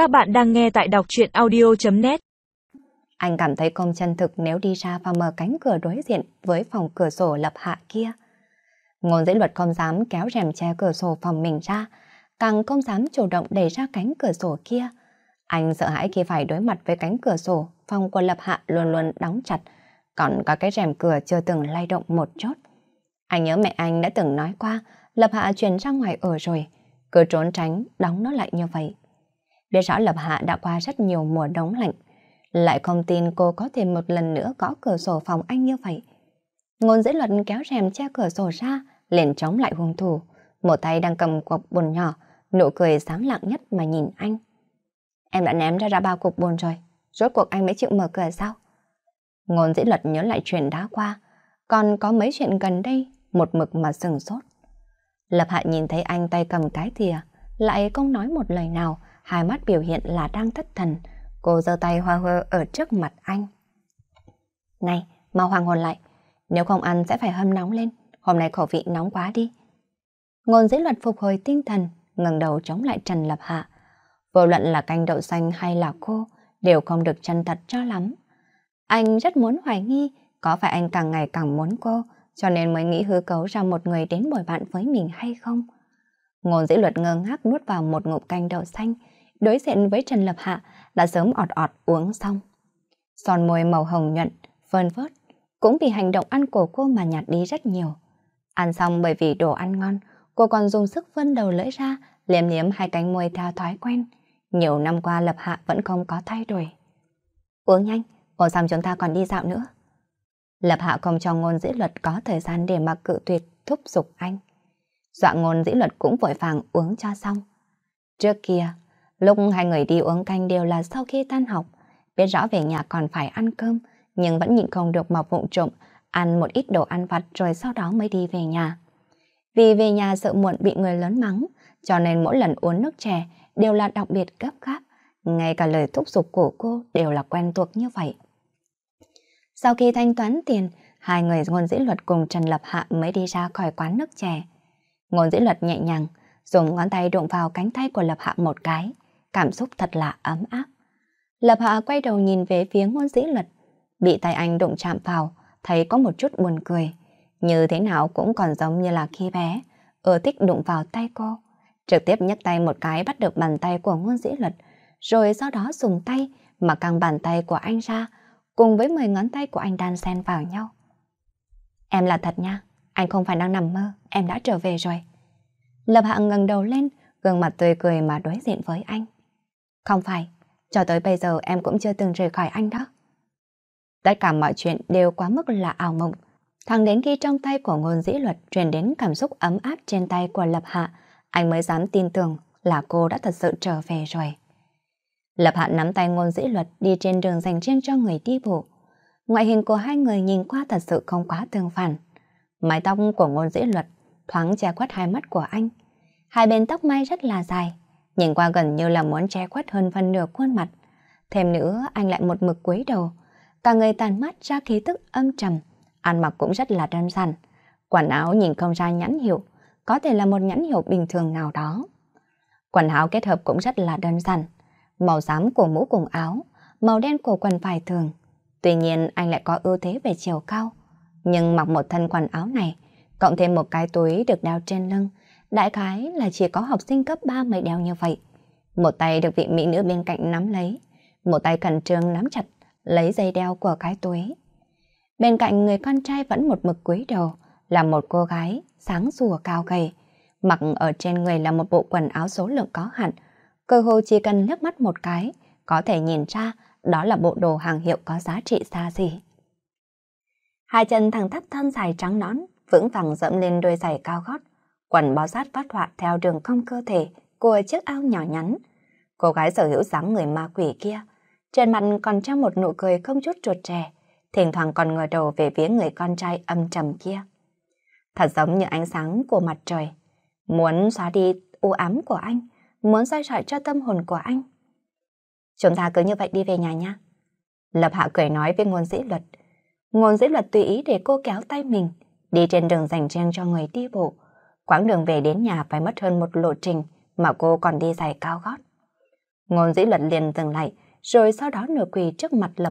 Các bạn đang nghe tại đọc truyện audio.net Anh cảm thấy không chân thực nếu đi ra và mở cánh cửa đối diện với phòng cửa sổ lập hạ kia. Ngôn dĩ luật không dám kéo rèm che cửa sổ phòng mình ra, càng không dám chủ động đẩy ra cánh cửa sổ kia. Anh sợ hãi khi phải đối mặt với cánh cửa sổ, phòng của lập hạ luôn luôn đóng chặt, còn có cái rèm cửa chưa từng lay động một chút. Anh nhớ mẹ anh đã từng nói qua, lập hạ chuyển ra ngoài ở rồi, cứ trốn tránh, đóng nó lại như vậy. Biết rõ Lập Hạ đã qua rất nhiều mùa đông lạnh, lại không tin cô có thể một lần nữa gõ cửa sổ phòng anh như vậy. Ngôn dĩ luật kéo rèm che cửa sổ ra, liền chống lại hung thủ. Một tay đang cầm cục bồn nhỏ, nụ cười sáng lặng nhất mà nhìn anh. Em đã ném ra ra bao cục bồn rồi, rốt cuộc anh mới chịu mở cửa sao? Ngôn dĩ luật nhớ lại chuyện đã qua, còn có mấy chuyện gần đây, một mực mà sừng sốt. Lập Hạ nhìn thấy anh tay cầm cái thìa, lại không nói một lời nào, hai mắt biểu hiện là đang thất thần. Cô giơ tay hoa hơ ở trước mặt anh. Này, mau hoàng hồn lại. Nếu không ăn sẽ phải hâm nóng lên. Hôm nay khẩu vị nóng quá đi. Ngôn dĩ luật phục hồi tinh thần, ngẩng đầu chống lại Trần Lập Hạ. Vô luận là canh đậu xanh hay là cô, đều không được chân thật cho lắm. Anh rất muốn hoài nghi, có phải anh càng ngày càng muốn cô, cho nên mới nghĩ hư cấu ra một người đến bồi bạn với mình hay không? Ngôn dĩ luật ngơ ngác nuốt vào một ngụm canh đậu xanh, đối diện với Trần Lập Hạ đã sớm ọt ọt uống xong. Son môi màu hồng nhuận, phơn phớt, cũng vì hành động ăn của cô mà nhạt đi rất nhiều. Ăn xong bởi vì đồ ăn ngon, cô còn dùng sức vươn đầu lưỡi ra, liếm liếm hai cánh môi theo thói quen. Nhiều năm qua Lập Hạ vẫn không có thay đổi. Uống nhanh, uống xong chúng ta còn đi dạo nữa. Lập Hạ không cho ngôn dĩ luật có thời gian để mà cự tuyệt thúc giục anh. Dọa ngôn dĩ luật cũng vội vàng uống cho xong. Trước kia, lúc hai người đi uống canh đều là sau khi tan học, biết rõ về nhà còn phải ăn cơm, nhưng vẫn nhịn không được mà vụng trộm, ăn một ít đồ ăn vặt rồi sau đó mới đi về nhà. Vì về nhà sợ muộn bị người lớn mắng, cho nên mỗi lần uống nước chè đều là đặc biệt gấp gáp. Ngay cả lời thúc giục của cô đều là quen thuộc như vậy. Sau khi thanh toán tiền, hai người ngôn dĩ luật cùng Trần Lập Hạ mới đi ra khỏi quán nước chè. Ngôn dĩ luật nhẹ nhàng, dùng ngón tay đụng vào cánh tay của Lập Hạ một cái. Cảm xúc thật là ấm áp. Lập Hạ quay đầu nhìn về phía ngôn dĩ luật. Bị tay anh đụng chạm vào, thấy có một chút buồn cười. Như thế nào cũng còn giống như là khi bé, ưa thích đụng vào tay cô. Trực tiếp nhấc tay một cái bắt được bàn tay của ngôn dĩ luật, rồi sau đó dùng tay mà căng bàn tay của anh ra, cùng với 10 ngón tay của anh đan xen vào nhau. Em là thật nha, anh không phải đang nằm mơ, em đã trở về rồi. Lập Hạ ngẩng đầu lên, gương mặt tươi cười mà đối diện với anh. Không phải, cho tới bây giờ em cũng chưa từng rời khỏi anh đó. Tất cả mọi chuyện đều quá mức là ảo mộng. Thẳng đến khi trong tay của ngôn dĩ luật truyền đến cảm xúc ấm áp trên tay của Lập Hạ, anh mới dám tin tưởng là cô đã thật sự trở về rồi. Lập Hạ nắm tay ngôn dĩ luật đi trên đường dành riêng cho người đi bộ. Ngoại hình của hai người nhìn qua thật sự không quá tương phản. Mái tóc của ngôn dĩ luật thoáng che quát hai mắt của anh. Hai bên tóc mai rất là dài, nhìn qua gần như là muốn che khuất hơn phân nửa khuôn mặt. Thêm nữa, anh lại một mực cúi đầu. Cả người tàn mắt ra khí tức âm trầm, ăn mặc cũng rất là đơn giản. Quần áo nhìn không ra nhãn hiệu, có thể là một nhãn hiệu bình thường nào đó. Quần áo kết hợp cũng rất là đơn giản. Màu xám của mũ cùng áo, màu đen của quần vải thường. Tuy nhiên anh lại có ưu thế về chiều cao. Nhưng mặc một thân quần áo này, cộng thêm một cái túi được đeo trên lưng, đại khái là chỉ có học sinh cấp 3 mới đeo như vậy. Một tay được vị mỹ nữ bên cạnh nắm lấy, một tay cẩn trương nắm chặt, lấy dây đeo của cái túi. Bên cạnh người con trai vẫn một mực cúi đầu, là một cô gái sáng rùa cao gầy, mặc ở trên người là một bộ quần áo số lượng có hạn, cơ hồ chỉ cần liếc mắt một cái, có thể nhìn ra đó là bộ đồ hàng hiệu có giá trị xa xỉ. Hai chân thẳng thắt thân dài trắng nõn, vững vàng dẫm lên đôi giày cao gót, quần bó sát phát họa theo đường cong cơ thể của chiếc áo nhỏ nhắn. Cô gái sở hữu dáng người ma quỷ kia, trên mặt còn treo một nụ cười không chút chuột trẻ, thỉnh thoảng còn ngờ đầu về phía người con trai âm trầm kia. Thật giống như ánh sáng của mặt trời, muốn xóa đi u ám của anh, muốn soi sỏi cho tâm hồn của anh. Chúng ta cứ như vậy đi về nhà nha. Lập Hạ cười nói với ngôn dĩ luật. Ngôn dĩ luật tùy ý để cô kéo tay mình, đi trên đường dành riêng cho người đi bộ. Quãng đường về đến nhà phải mất hơn một lộ trình mà cô còn đi giày cao gót. Ngôn dĩ luật liền dừng lại, rồi sau đó nửa quỳ trước mặt lập.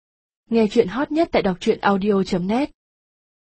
Nghe chuyện hot nhất tại đọc truyện audio.net